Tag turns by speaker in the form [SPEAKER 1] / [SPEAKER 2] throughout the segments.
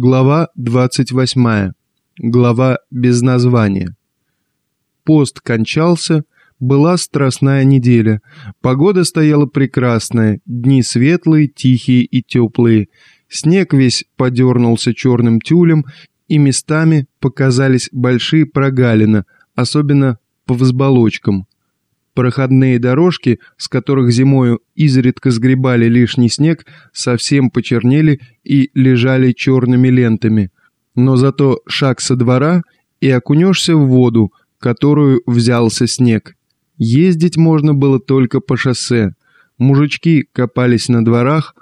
[SPEAKER 1] Глава 28. Глава без названия. Пост кончался, была страстная неделя. Погода стояла прекрасная, дни светлые, тихие и теплые. Снег весь подернулся черным тюлем, и местами показались большие прогалины, особенно по взболочкам. Проходные дорожки, с которых зимою изредка сгребали лишний снег, совсем почернели и лежали черными лентами. Но зато шаг со двора и окунешься в воду, которую взялся снег. Ездить можно было только по шоссе. Мужички копались на дворах,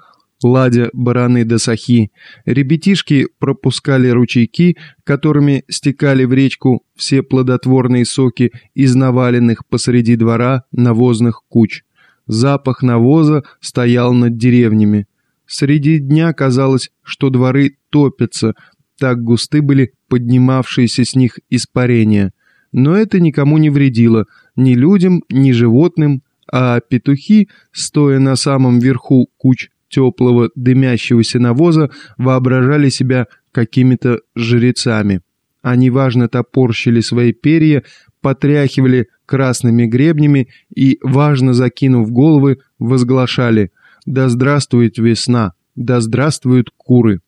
[SPEAKER 1] ладя бараны до сахи. Ребятишки пропускали ручейки, которыми стекали в речку все плодотворные соки из наваленных посреди двора навозных куч. Запах навоза стоял над деревнями. Среди дня казалось, что дворы топятся, так густы были поднимавшиеся с них испарения. Но это никому не вредило, ни людям, ни животным, а петухи, стоя на самом верху куч теплого дымящегося навоза воображали себя какими-то жрецами. Они важно топорщили свои перья, потряхивали красными гребнями и, важно закинув головы, возглашали «Да здравствует весна! Да здравствуют куры!»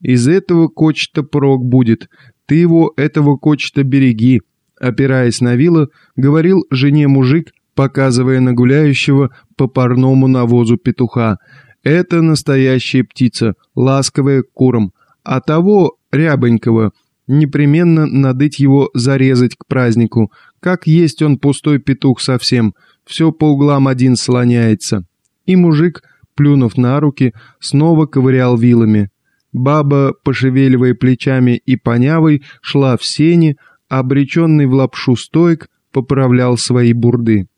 [SPEAKER 1] «Из этого кочета прок будет, ты его, этого кочета береги!» Опираясь на вило, говорил жене мужик, показывая на гуляющего по парному навозу петуха – это настоящая птица, ласковая к курам. А того, рябонького, непременно надыть его зарезать к празднику. Как есть он пустой петух совсем, все по углам один слоняется. И мужик, плюнув на руки, снова ковырял вилами. Баба, пошевеливая плечами и понявой, шла в сене, обреченный в лапшу стойк, поправлял свои бурды.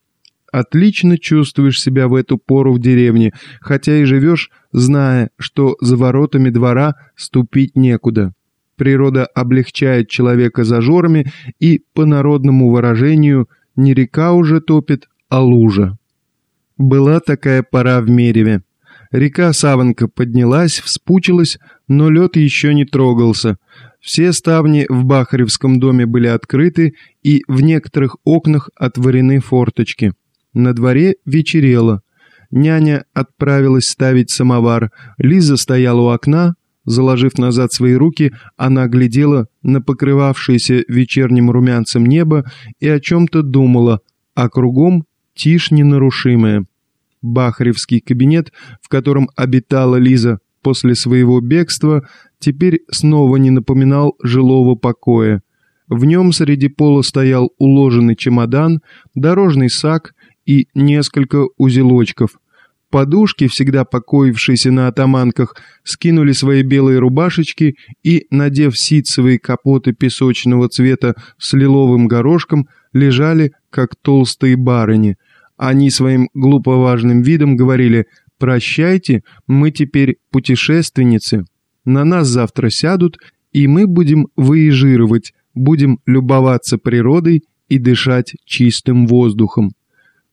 [SPEAKER 1] Отлично чувствуешь себя в эту пору в деревне, хотя и живешь, зная, что за воротами двора ступить некуда. Природа облегчает человека зажорами, и, по народному выражению, не река уже топит, а лужа. Была такая пора в Мереве. Река Саванка поднялась, вспучилась, но лед еще не трогался. Все ставни в Бахаревском доме были открыты, и в некоторых окнах отворены форточки. На дворе вечерело. Няня отправилась ставить самовар. Лиза стояла у окна. Заложив назад свои руки, она глядела на покрывавшееся вечерним румянцем небо и о чем-то думала, а кругом тишь ненарушимая. Бахаревский кабинет, в котором обитала Лиза после своего бегства, теперь снова не напоминал жилого покоя. В нем среди пола стоял уложенный чемодан, дорожный сак и несколько узелочков. Подушки, всегда покоившиеся на атаманках, скинули свои белые рубашечки и, надев ситцевые капоты песочного цвета с лиловым горошком, лежали, как толстые барыни. Они своим глуповажным видом говорили «Прощайте, мы теперь путешественницы. На нас завтра сядут, и мы будем выезжировать, будем любоваться природой и дышать чистым воздухом».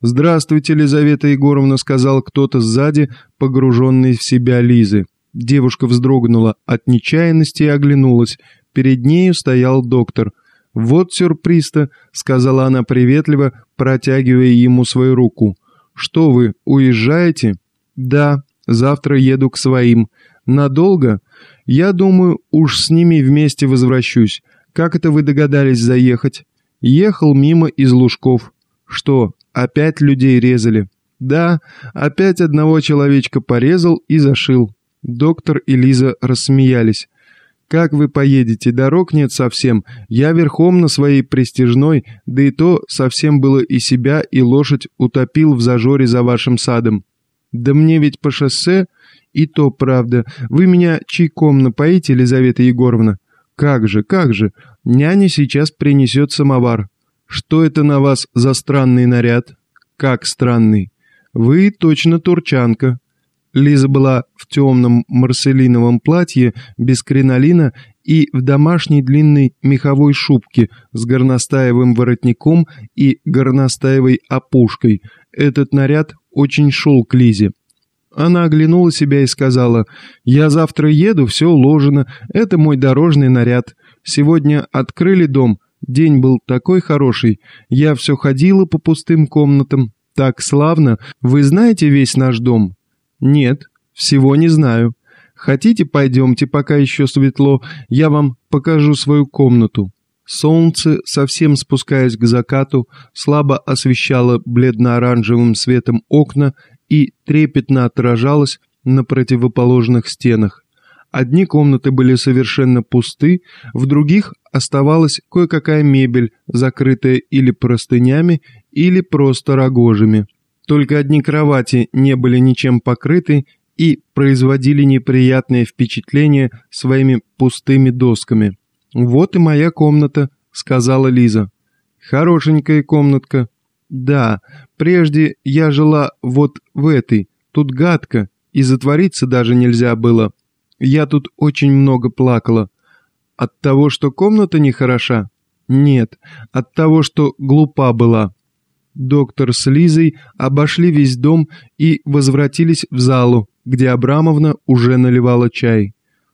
[SPEAKER 1] «Здравствуйте, Елизавета Егоровна», — сказал кто-то сзади, погруженный в себя Лизы. Девушка вздрогнула от нечаянности и оглянулась. Перед нею стоял доктор. «Вот сюрприз-то», — сказала она приветливо, протягивая ему свою руку. «Что вы, уезжаете?» «Да, завтра еду к своим. Надолго?» «Я думаю, уж с ними вместе возвращусь. Как это вы догадались заехать?» «Ехал мимо из Лужков». «Что, Опять людей резали. Да, опять одного человечка порезал и зашил. Доктор и Лиза рассмеялись. «Как вы поедете? Дорог нет совсем. Я верхом на своей престижной, да и то совсем было и себя, и лошадь утопил в зажоре за вашим садом. Да мне ведь по шоссе...» «И то правда. Вы меня чайком напоите, Елизавета Егоровна?» «Как же, как же. Няня сейчас принесет самовар. «Что это на вас за странный наряд?» «Как странный?» «Вы точно турчанка». Лиза была в темном марселиновом платье без кринолина и в домашней длинной меховой шубке с горностаевым воротником и горностаевой опушкой. Этот наряд очень шел к Лизе. Она оглянула себя и сказала, «Я завтра еду, все уложено, это мой дорожный наряд. Сегодня открыли дом, день был такой хороший, я все ходила по пустым комнатам. Так славно, вы знаете весь наш дом?» «Нет, всего не знаю. Хотите, пойдемте, пока еще светло, я вам покажу свою комнату». Солнце, совсем спускаясь к закату, слабо освещало бледно-оранжевым светом окна и трепетно отражалось на противоположных стенах. Одни комнаты были совершенно пусты, в других оставалась кое-какая мебель, закрытая или простынями, или просто рогожами. Только одни кровати не были ничем покрыты и производили неприятное впечатление своими пустыми досками. «Вот и моя комната», — сказала Лиза. «Хорошенькая комнатка». «Да, прежде я жила вот в этой. Тут гадко, и затвориться даже нельзя было. Я тут очень много плакала. От того, что комната нехороша? Нет, от того, что глупа была». Доктор с Лизой обошли весь дом и возвратились в залу, где Абрамовна уже наливала чай.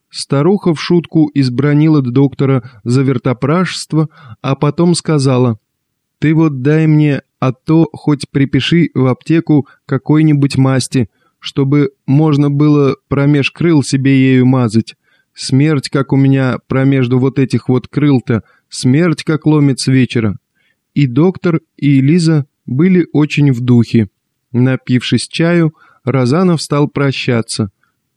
[SPEAKER 1] Старуха в шутку избронила доктора за вертопрашество, а потом сказала, «Ты вот дай мне, а то хоть припиши в аптеку какой-нибудь масти, чтобы можно было промеж крыл себе ею мазать. Смерть, как у меня промежду вот этих вот крыл-то, смерть, как ломит с вечера». И доктор, и Лиза были очень в духе. Напившись чаю, Розанов стал прощаться.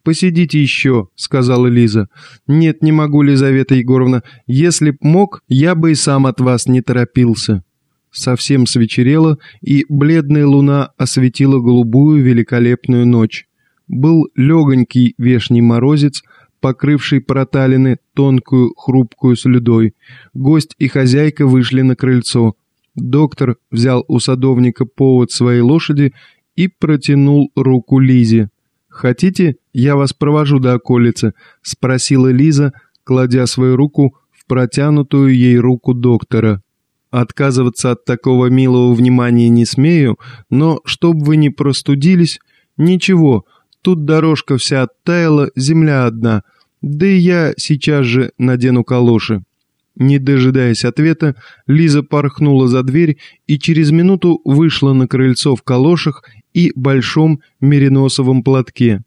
[SPEAKER 1] «Посидите еще», — сказала Лиза. «Нет, не могу, Лизавета Егоровна. Если б мог, я бы и сам от вас не торопился». Совсем свечерело, и бледная луна осветила голубую великолепную ночь. Был легонький вешний морозец, покрывший проталины тонкую хрупкую слюдой. Гость и хозяйка вышли на крыльцо. Доктор взял у садовника повод своей лошади и протянул руку Лизе. «Хотите, я вас провожу до околицы?» — спросила Лиза, кладя свою руку в протянутую ей руку доктора. «Отказываться от такого милого внимания не смею, но, чтоб вы не простудились, ничего, тут дорожка вся оттаяла, земля одна, да и я сейчас же надену калоши». Не дожидаясь ответа, Лиза порхнула за дверь и через минуту вышла на крыльцо в калошах и большом мериносовом платке.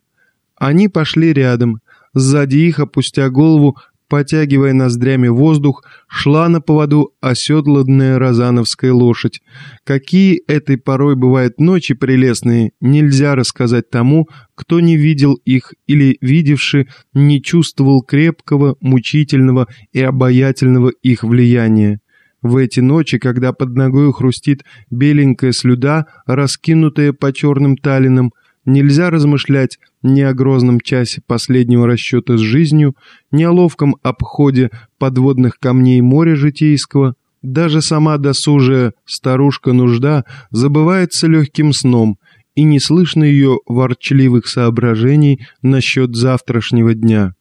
[SPEAKER 1] Они пошли рядом. Сзади их, опустя голову, потягивая ноздрями воздух, шла на поводу оседланная розановская лошадь. Какие этой порой бывают ночи прелестные, нельзя рассказать тому, кто не видел их или, видевши, не чувствовал крепкого, мучительного и обаятельного их влияния. В эти ночи, когда под ногой хрустит беленькая слюда, раскинутая по черным талинам, Нельзя размышлять ни о грозном часе последнего расчета с жизнью, ни о ловком обходе подводных камней моря житейского. Даже сама досужая старушка-нужда забывается легким сном, и не слышно ее ворчливых соображений насчет завтрашнего дня.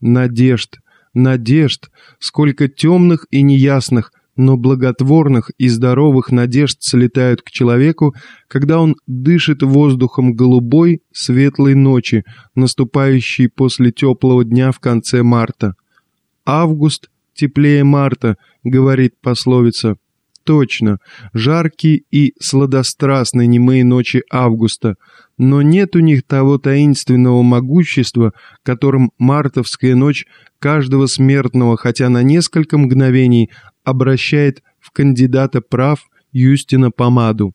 [SPEAKER 1] Надежд, надежд, сколько темных и неясных, но благотворных и здоровых надежд слетают к человеку, когда он дышит воздухом голубой, светлой ночи, наступающей после теплого дня в конце марта. «Август теплее марта», — говорит пословица. Точно, жаркие и сладострастные немые ночи августа, но нет у них того таинственного могущества, которым мартовская ночь каждого смертного, хотя на несколько мгновений, обращает в кандидата прав Юстина Помаду.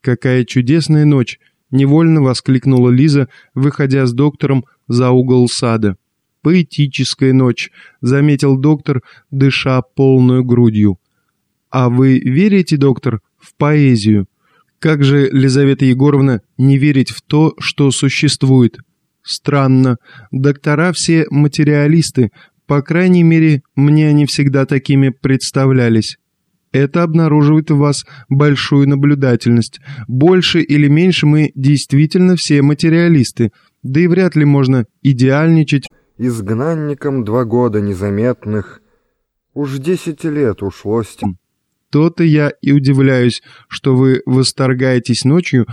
[SPEAKER 1] «Какая чудесная ночь!» — невольно воскликнула Лиза, выходя с доктором за угол сада. «Поэтическая ночь», — заметил доктор, дыша полную грудью. «А вы верите, доктор, в поэзию? Как же, Лизавета Егоровна, не верить в то, что существует?» «Странно. Доктора все материалисты, по крайней мере, мне они всегда такими представлялись. Это обнаруживает в вас большую наблюдательность. Больше или меньше мы действительно все материалисты, да и вряд ли можно идеальничать.
[SPEAKER 2] Изгнанником два года незаметных. Уж десять лет ушло с тем.
[SPEAKER 1] То-то я и удивляюсь, что вы восторгаетесь ночью,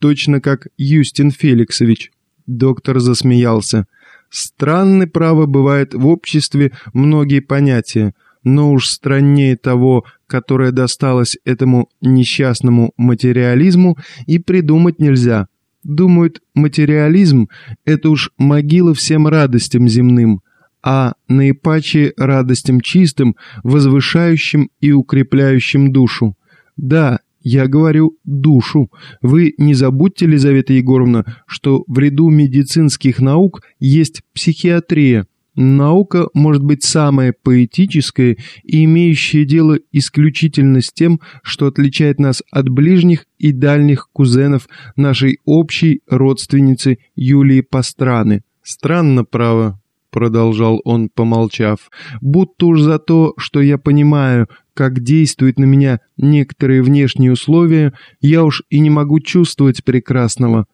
[SPEAKER 1] точно как Юстин Феликсович. Доктор засмеялся. Странны, право, бывает в обществе многие понятия, но уж страннее того, которое досталось этому несчастному материализму, и придумать нельзя. Думают, материализм — это уж могила всем радостям земным, а наипаче радостям чистым, возвышающим и укрепляющим душу. Да, я говорю душу. Вы не забудьте, Елизавета Егоровна, что в ряду медицинских наук есть психиатрия. Наука может быть самая поэтическая и имеющая дело исключительно с тем, что отличает нас от ближних и дальних кузенов нашей общей родственницы Юлии Пастраны. Странно, право, продолжал он, помолчав, будто уж за то, что я понимаю, как действуют на меня некоторые внешние условия, я уж и не могу чувствовать прекрасного.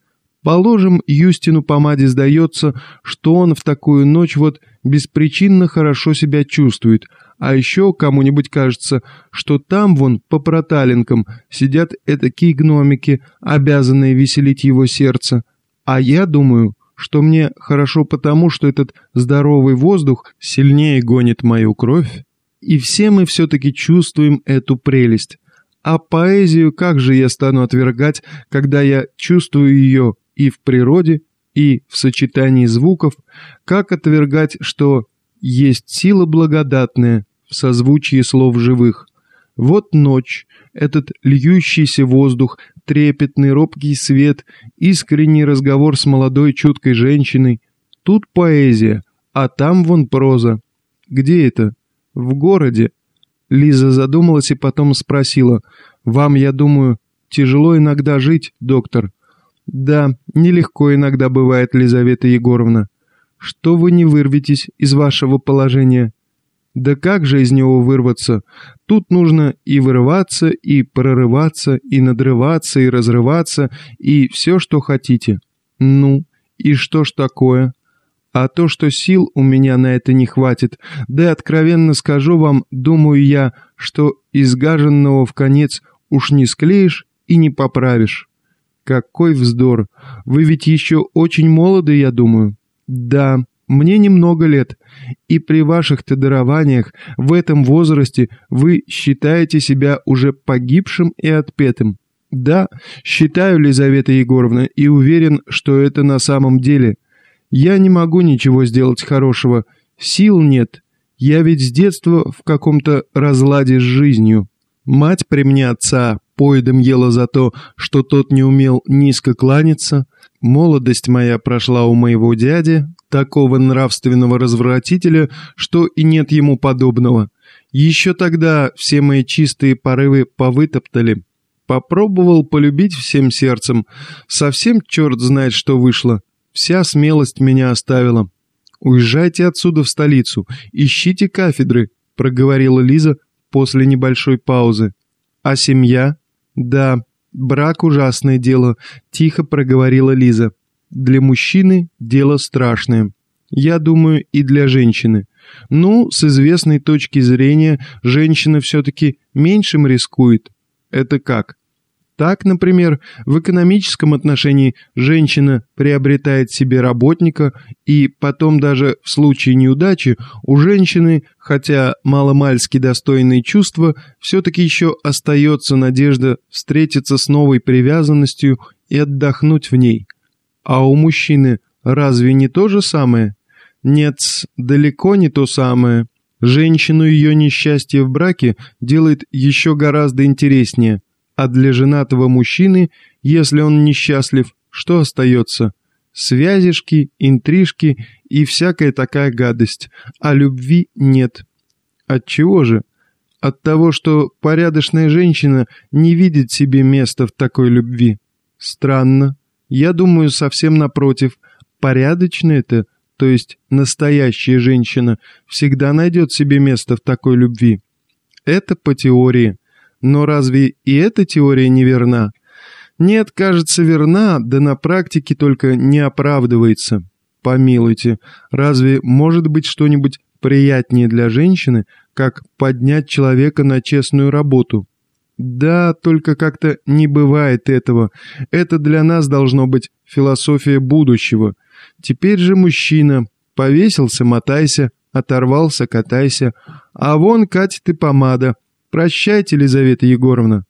[SPEAKER 1] Положим, Юстину помаде сдается, что он в такую ночь вот беспричинно хорошо себя чувствует, а еще кому-нибудь кажется, что там вон, по проталинкам, сидят этакие гномики, обязанные веселить его сердце. А я думаю, что мне хорошо потому, что этот здоровый воздух сильнее гонит мою кровь, и все мы все-таки чувствуем эту прелесть. А поэзию как же я стану отвергать, когда я чувствую ее и в природе, и в сочетании звуков, как отвергать, что есть сила благодатная в созвучии слов живых. Вот ночь, этот льющийся воздух, трепетный робкий свет, искренний разговор с молодой чуткой женщиной. Тут поэзия, а там вон проза. Где это? В городе. Лиза задумалась и потом спросила. «Вам, я думаю, тяжело иногда жить, доктор?» «Да, нелегко иногда бывает, Лизавета Егоровна. Что вы не вырветесь из вашего положения?» «Да как же из него вырваться? Тут нужно и вырываться, и прорываться, и надрываться, и разрываться, и все, что хотите». «Ну, и что ж такое?» А то, что сил у меня на это не хватит, да откровенно скажу вам, думаю я, что изгаженного в конец уж не склеишь и не поправишь. Какой вздор! Вы ведь еще очень молоды, я думаю. Да, мне немного лет, и при ваших-то дарованиях в этом возрасте вы считаете себя уже погибшим и отпетым. Да, считаю, Лизавета Егоровна, и уверен, что это на самом деле. Я не могу ничего сделать хорошего, сил нет. Я ведь с детства в каком-то разладе с жизнью. Мать при мне отца поедом ела за то, что тот не умел низко кланяться. Молодость моя прошла у моего дяди, такого нравственного развратителя, что и нет ему подобного. Еще тогда все мои чистые порывы повытоптали. Попробовал полюбить всем сердцем. Совсем черт знает, что вышло. Вся смелость меня оставила. «Уезжайте отсюда в столицу, ищите кафедры», — проговорила Лиза после небольшой паузы. «А семья?» «Да, брак — ужасное дело», — тихо проговорила Лиза. «Для мужчины дело страшное. Я думаю, и для женщины. Ну, с известной точки зрения, женщина все-таки меньшим рискует. Это как? Так, например, в экономическом отношении женщина приобретает себе работника, и потом даже в случае неудачи у женщины, хотя маломальски достойные чувства, все-таки еще остается надежда встретиться с новой привязанностью и отдохнуть в ней. А у мужчины разве не то же самое? Нет, далеко не то самое. Женщину ее несчастье в браке делает еще гораздо интереснее – а для женатого мужчины, если он несчастлив, что остается? Связишки, интрижки и всякая такая гадость, а любви нет. От чего же? От того, что порядочная женщина не видит себе места в такой любви. Странно. Я думаю, совсем напротив. Порядочная это, то есть настоящая женщина, всегда найдет себе место в такой любви. Это по теории. Но разве и эта теория не верна? Нет, кажется, верна, да на практике только не оправдывается. Помилуйте, разве может быть что-нибудь приятнее для женщины, как поднять человека на честную работу? Да, только как-то не бывает этого. Это для нас должно быть философия будущего. Теперь же мужчина. Повесился, мотайся, оторвался, катайся. А вон катит и помада. Прощайте, Елизавета Егоровна.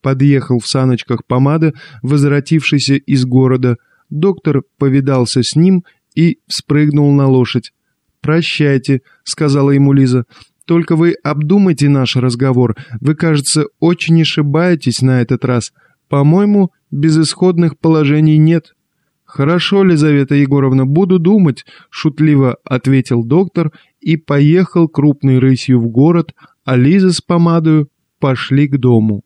[SPEAKER 1] Подъехал в саночках помада, возвратившийся из города. Доктор повидался с ним и спрыгнул на лошадь. «Прощайте», — сказала ему Лиза. «Только вы обдумайте наш разговор. Вы, кажется, очень ошибаетесь на этот раз. По-моему, безысходных положений нет». «Хорошо, Лизавета Егоровна, буду думать», — шутливо ответил доктор и поехал крупной рысью в город, а Лиза с помадою пошли к дому.